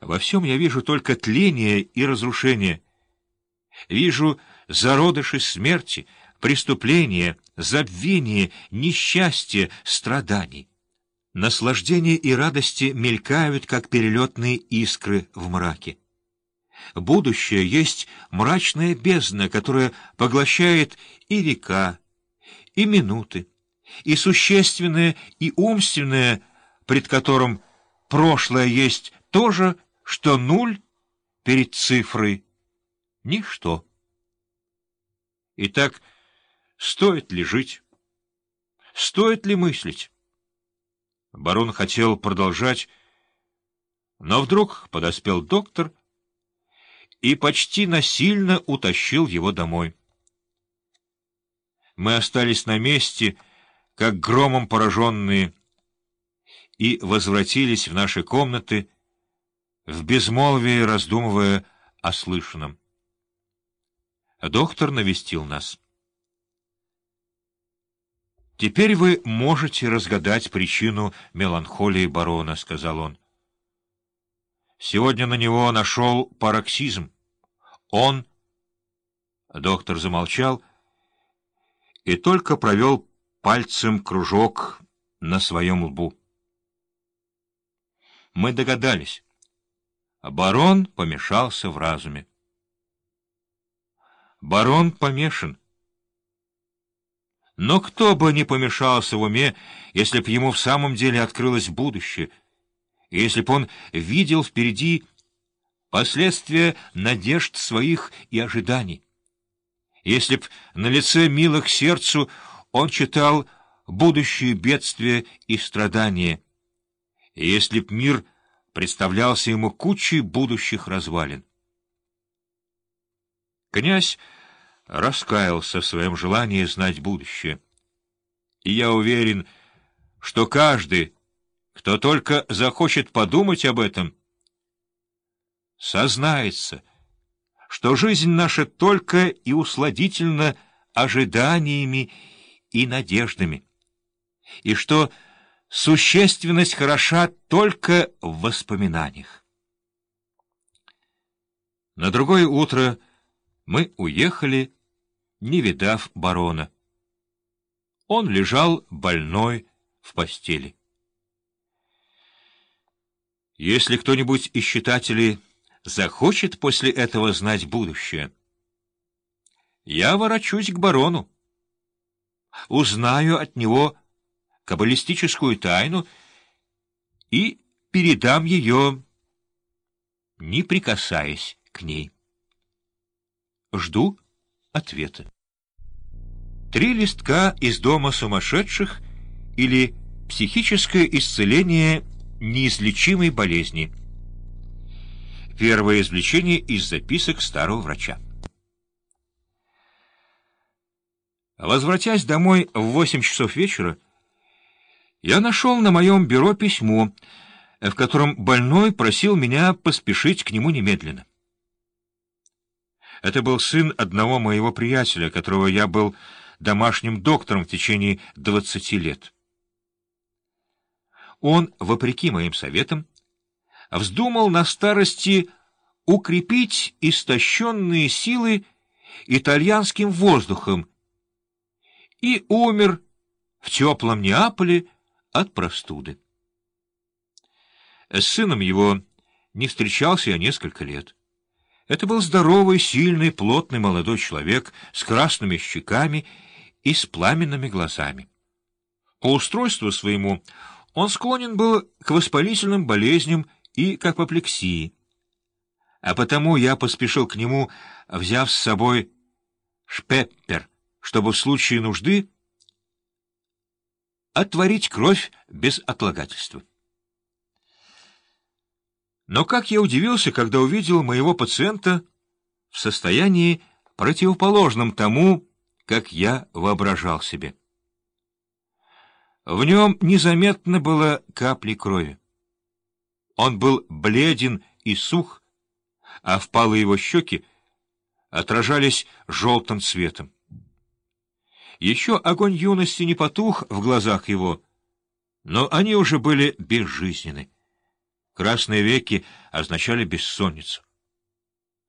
Во всем я вижу только тление и разрушение. Вижу зародыши смерти, преступления, забвение, несчастье, страданий. Наслаждение и радости мелькают, как перелетные искры в мраке. Будущее есть мрачная бездна, которая поглощает и века, и минуты, и существенное, и умственное, пред которым прошлое есть то же, что нуль перед цифрой — ничто. Итак, стоит ли жить? Стоит ли мыслить? Барон хотел продолжать, но вдруг подоспел доктор и почти насильно утащил его домой. Мы остались на месте, как громом пораженные, и возвратились в наши комнаты, в безмолвии раздумывая о слышанном. Доктор навестил нас. «Теперь вы можете разгадать причину меланхолии барона», — сказал он. «Сегодня на него нашел пароксизм. Он...» Доктор замолчал и только провел пальцем кружок на своем лбу. Мы догадались. Барон помешался в разуме. Барон помешан. Но кто бы не помешался в уме, если б ему в самом деле открылось будущее, если б он видел впереди последствия надежд своих и ожиданий. Если б на лице милых сердцу он читал будущее бедствия и страдания, если б мир представлялся ему кучей будущих развалин. Князь раскаялся в своем желании знать будущее. И я уверен, что каждый, кто только захочет подумать об этом, сознается, что жизнь наша только и усладительна ожиданиями и надеждами, и что существенность хороша только в воспоминаниях. На другое утро мы уехали, не видав барона. Он лежал больной в постели. Если кто-нибудь из читателей захочет после этого знать будущее, я ворочусь к барону, узнаю от него каббалистическую тайну и передам ее, не прикасаясь к ней. Жду ответа. Три листка из дома сумасшедших или психическое исцеление неизлечимой болезни. Первое извлечение из записок старого врача. Возвратясь домой в восемь часов вечера, я нашел на моем бюро письмо, в котором больной просил меня поспешить к нему немедленно. Это был сын одного моего приятеля, которого я был домашним доктором в течение двадцати лет. Он, вопреки моим советам, вздумал на старости укрепить истощенные силы итальянским воздухом и умер в теплом Неаполе от простуды. С сыном его не встречался я несколько лет. Это был здоровый, сильный, плотный молодой человек с красными щеками и с пламенными глазами. По устройству своему он склонен был к воспалительным болезням и к апоплексии. А потому я поспешил к нему, взяв с собой шпеппер, чтобы в случае нужды отворить кровь без отлагательства. Но как я удивился, когда увидел моего пациента в состоянии противоположном тому, как я воображал себе. В нем незаметно было капли крови. Он был бледен и сух, а впалые его щеки отражались желтым цветом. Еще огонь юности не потух в глазах его, но они уже были безжизненны. Красные веки означали бессонницу.